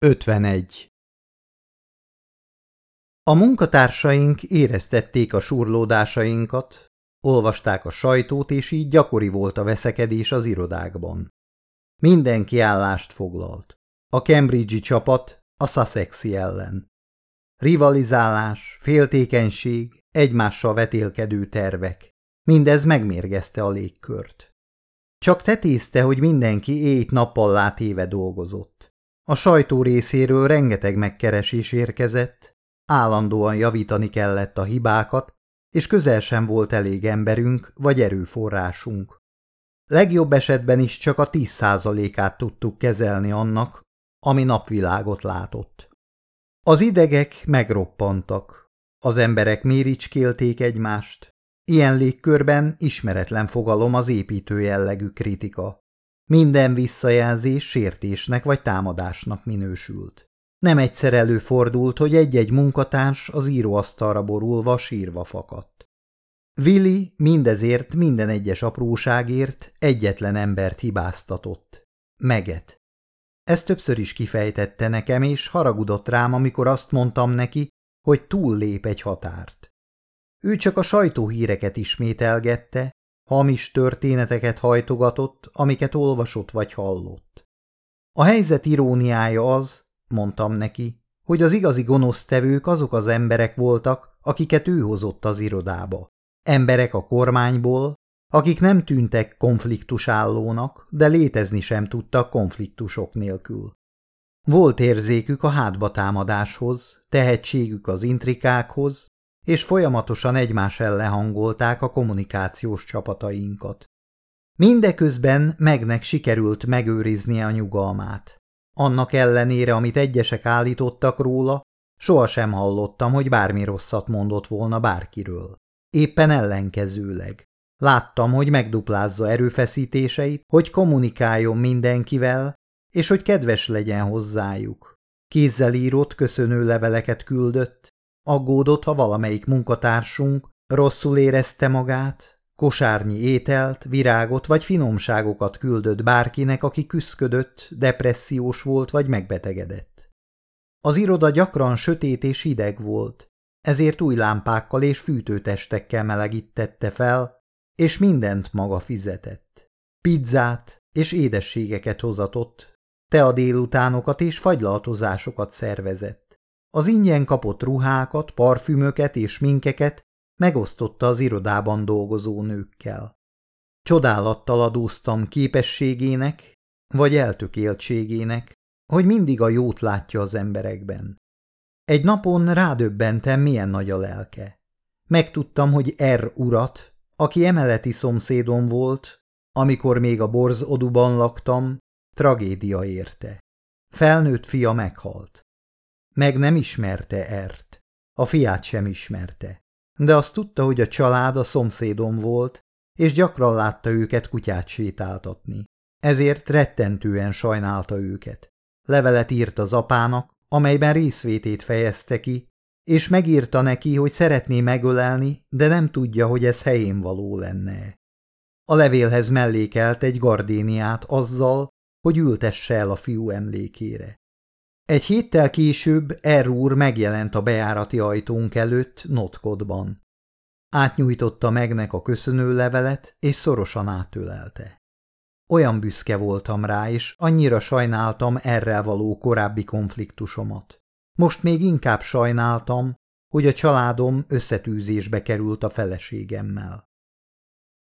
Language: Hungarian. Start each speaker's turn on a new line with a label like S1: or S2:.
S1: 51. A munkatársaink éreztették a surlódásainkat, olvasták a sajtót, és így gyakori volt a veszekedés az irodákban. Mindenki állást foglalt. A Cambridge-i csapat a Sussexi ellen. Rivalizálás, féltékenység, egymással vetélkedő tervek. Mindez megmérgezte a légkört. Csak tetézte, hogy mindenki éjt nappal látéve dolgozott. A sajtó részéről rengeteg megkeresés érkezett, állandóan javítani kellett a hibákat, és közel sem volt elég emberünk vagy erőforrásunk. Legjobb esetben is csak a tíz százalékát tudtuk kezelni annak, ami napvilágot látott. Az idegek megroppantak, az emberek méricskélték egymást, ilyen légkörben ismeretlen fogalom az építő jellegű kritika. Minden visszajelzés sértésnek vagy támadásnak minősült. Nem egyszer előfordult, hogy egy-egy munkatárs az íróasztalra borulva sírva fakadt. Willi mindezért minden egyes apróságért egyetlen embert hibáztatott. Meget. Ezt többször is kifejtette nekem, és haragudott rám, amikor azt mondtam neki, hogy túl lép egy határt. Ő csak a sajtóhíreket ismételgette, Hamis történeteket hajtogatott, amiket olvasott vagy hallott. A helyzet iróniája az, mondtam neki, hogy az igazi gonosztevők azok az emberek voltak, akiket ő hozott az irodába. Emberek a kormányból, akik nem tűntek konfliktusállónak, de létezni sem tudtak konfliktusok nélkül. Volt érzékük a hátba támadáshoz, tehetségük az intrikákhoz, és folyamatosan egymás ellen hangolták a kommunikációs csapatainkat. Mindeközben megnek sikerült megőriznie a nyugalmát. Annak ellenére, amit egyesek állítottak róla, sohasem hallottam, hogy bármi rosszat mondott volna bárkiről. Éppen ellenkezőleg. Láttam, hogy megduplázza erőfeszítéseit, hogy kommunikáljon mindenkivel, és hogy kedves legyen hozzájuk. Kézzel írott köszönő leveleket küldött, Aggódott, ha valamelyik munkatársunk rosszul érezte magát, kosárnyi ételt, virágot vagy finomságokat küldött bárkinek, aki küszködött, depressziós volt vagy megbetegedett. Az iroda gyakran sötét és hideg volt, ezért új lámpákkal és fűtőtestekkel melegítette fel, és mindent maga fizetett. Pizzát és édességeket hozatott, tea délutánokat és fagylaltozásokat szervezett. Az ingyen kapott ruhákat, parfümöket és minkeket megosztotta az irodában dolgozó nőkkel. Csodálattal adóztam képességének, vagy eltökéltségének, hogy mindig a jót látja az emberekben. Egy napon rádöbbentem, milyen nagy a lelke. Megtudtam, hogy R urat, aki emeleti szomszédom volt, amikor még a Borz oduban laktam, tragédia érte. Felnőtt fia meghalt. Meg nem ismerte Ert. A fiát sem ismerte. De azt tudta, hogy a család a szomszédom volt, és gyakran látta őket kutyát sétáltatni. Ezért rettentően sajnálta őket. Levelet írt az apának, amelyben részvétét fejezte ki, és megírta neki, hogy szeretné megölelni, de nem tudja, hogy ez helyén való lenne. A levélhez mellékelt egy gardéniát azzal, hogy ültesse el a fiú emlékére. Egy héttel később R úr megjelent a bejárati ajtónk előtt notkodban. Átnyújtotta megnek a köszönőlevelet, és szorosan átölelte. Olyan büszke voltam rá, és annyira sajnáltam erre való korábbi konfliktusomat. Most még inkább sajnáltam, hogy a családom összetűzésbe került a feleségemmel.